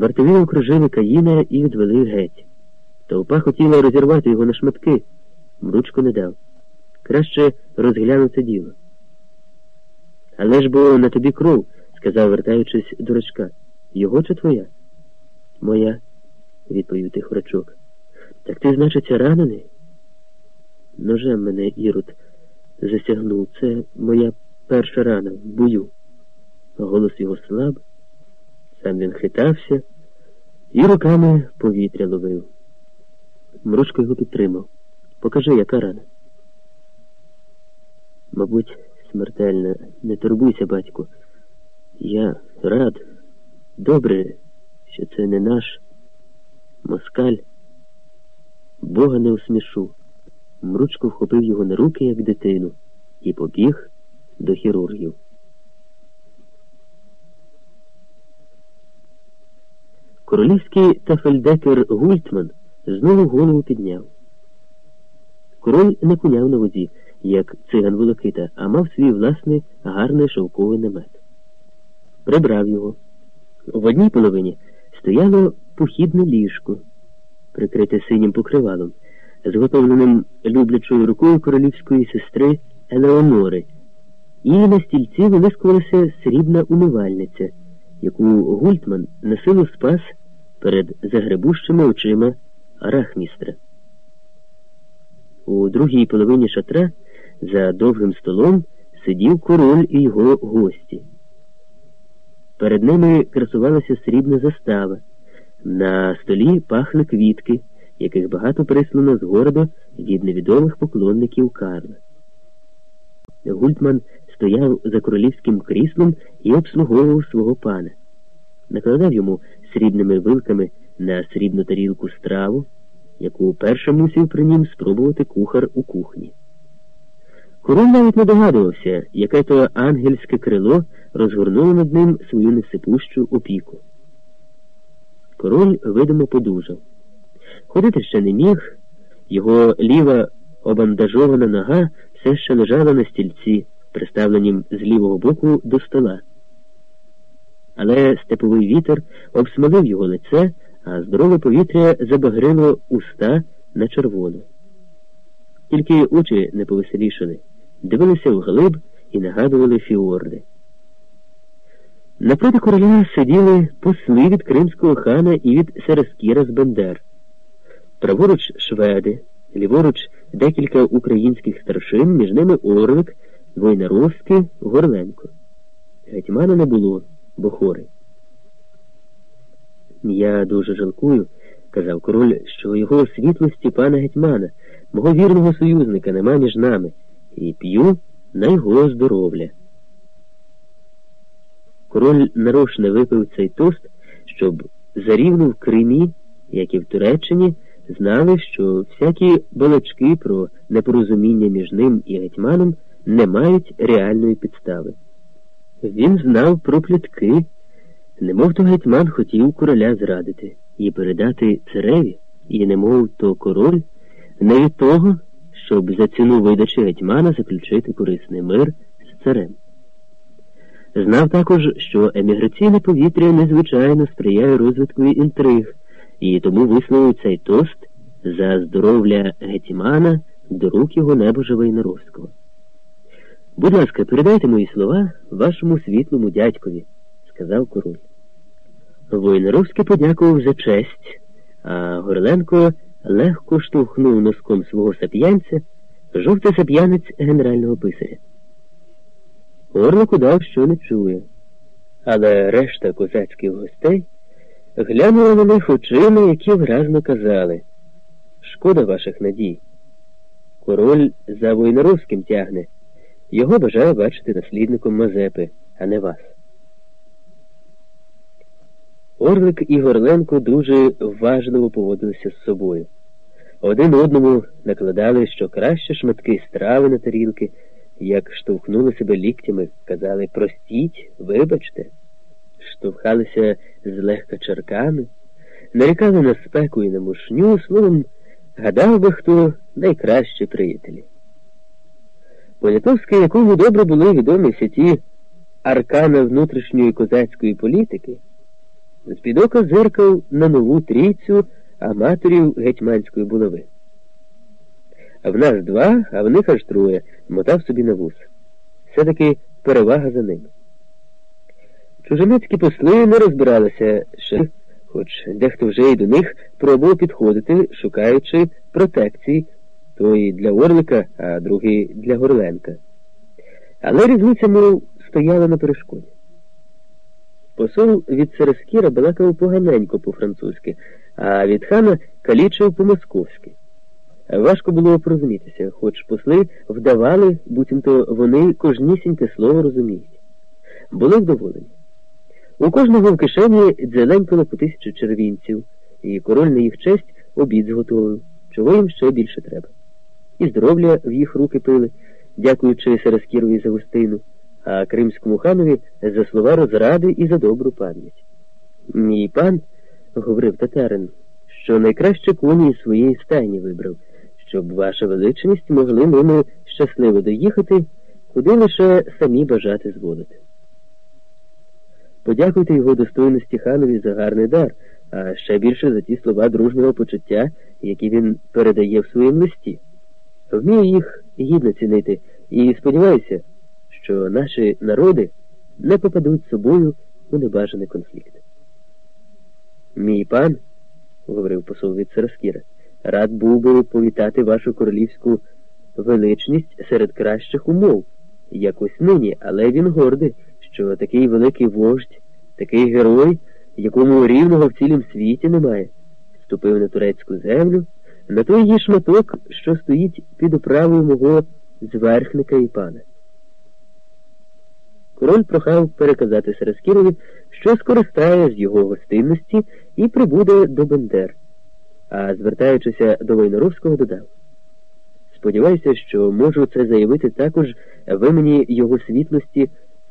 Вартові окружили Каїна і відвели геть. Толпа хотіла розірвати його на шматки. Мручко не дав. Краще розглянути діло. Але ж бо на тобі кров, сказав, вертаючись дурачка. Його чи твоя? Моя, відповів тихорачок. Так ти, значиться, ранений? Ножем мене Ірод засягнув. Це моя перша рана в бою. Голос його слаб, сам він хитався і руками повітря ловив. Мручко його підтримав. Покажи, яка рана. Мабуть, смертельна. Не турбуйся, батьку. Я рад. Добре, що це не наш москаль. Бога не усмішу. Мручко вхопив його на руки, як дитину, і побіг до хірургів. Королівський тафельдекер Гультман знову голову підняв. Король не куняв на воді, як циган Волокита, а мав свій власний гарний шовковий намет. Прибрав його. В одній половині стояло похідне ліжко, прикрите синім покривалом, зготовленим люблячою рукою королівської сестри Елеонори, і на стільці вилискувалася срібна умивальниця, яку Гультман насилу спас перед загребущими очима рахмістра. У другій половині шатра за довгим столом сидів король і його гості. Перед ними красувалася срібна застава. На столі пахли квітки, яких багато прислано з города від невідомих поклонників Карла. Гультман стояв за королівським кріслом і обслуговував свого пана, накладав йому срібними вилками на срібну тарілку страву, яку першим мусив при нім спробувати кухар у кухні. Король навіть не догадувався, яке то ангельське крило розгорнуло над ним свою несипущу опіку. Король видимо подужав. Ходити ще не міг, його ліва обандажована нога все ще лежала на стільці, приставленім з лівого боку до стола. Але степовий вітер обсмолив його лице, а здорове повітря забагрило уста на червоно. Тільки очі не повеселішали, дивилися вглиб і нагадували фіорди. Напроти короля сиділи посли від кримського хана і від Серескіра з Бендер. Праворуч шведи, ліворуч декілька українських старшин, між ними Орлик, Войнаровський, Горленко. Гетьмана не було, бо хорий. Я дуже жалкую, казав король, що його світлості пана гетьмана, мого вірного союзника, нема між нами, і п'ю на його здоров'я. Король нарочно випив цей тост, щоб зарівно в Кримі, як і в Туреччині, знали, що всякі балачки про непорозуміння між ним і гетьманом не мають реальної підстави. Він знав про плітки, немов то гетьман хотів короля зрадити і передати цареві, і немов то король не від того, щоб за ціну видачі гетьмана заключити корисний мир з царем. Знав також, що еміграційне повітря незвичайно сприяє розвиткові інтриг, і тому висловив цей тост за здоров'я гетьмана до рук його небожа Войнаровського. Будь ласка, передайте мої слова вашому світлому дядькові, сказав король. Войнаровський подякував за честь, а Горленко легко штовхнув носком свого сап'янця жовтий сап'янець генерального писаря. Орлик удав, що не чує, але решта козацьких гостей глянула на них очима, які вразно казали Шкода ваших надій. Король за Войнаровським тягне, його бажає бачити наслідником Мазепи, а не вас. Орлик і Горленко дуже важливо поводилися з собою. Один одному накладали, що краще шматки страви на тарілки як штовхнули себе ліктями, казали простіть, вибачте, штовхалися злегка чарками, нарікали на спеку і на мушню, словом, гадав би хто найкращі приятелі. Понятовський, якому добре були відомі всі ті аркани внутрішньої козацької політики, З-під ока зиркав на нову трійцю аматорів гетьманської булави. А в нас два, а в них аж троє, мотав собі на вус. Все-таки перевага за ними. Чужинецькі посли не розбиралися ще, хоч дехто вже й до них пробував підходити, шукаючи протекції, той для Орлика, а другий для Горленка. Але різниця, мов, стояла на перешкоді. Посол від Серескіра балакав поганенько по-французьки, а від хана калічив по-московськи. Важко було порозумітися, хоч посли вдавали, буцімто вони кожнісіньке слово розуміють. Були вдоволені. У кожного в кишені дзеленькало по тисячу червінців, і король на їх честь обід зготовив, чого їм ще більше треба. І здоров'я в їх руки пили, дякуючи Серескірові за гостину, а кримському ханові за слова розради і за добру пам'ять. Мій пан, говорив татарин, що найкраще коні із своєї стайні вибрав, щоб ваша величність могли ними щасливо доїхати, куди лише самі бажати зводити. Подякуйте його достойності ханові за гарний дар, а ще більше за ті слова дружнього почуття, які він передає в своїм листі. Вмію їх гідно цінити і сподіваюся, що наші народи не попадуть собою у небажаний конфлікт. Мій пан, говорив посол від Сараскіра, рад був би повітати вашу королівську величність серед кращих умов, якось нині, але він гордий що такий великий вождь, такий герой, якому рівного в цілім світі немає, ступив на турецьку землю, на той її шматок, що стоїть під управою мого зверхника і пана. Король прохав переказати Сараскірові, що скористає з його гостинності і прибуде до Бендер, а звертаючися до Войнаровського, додав. Сподіваюся, що можу це заявити також в імені його світлості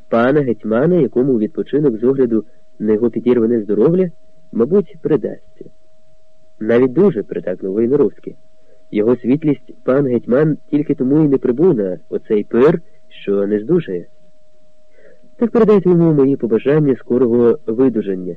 пана гетьмана, якому відпочинок з огляду на його підірване здоров'я, мабуть, придасться. Навіть дуже притакнув Войнаровський. Його світлість пан гетьман тільки тому і не прибув на оцей пир, що не здужає. Так передайте йому мої побажання скорого видужання.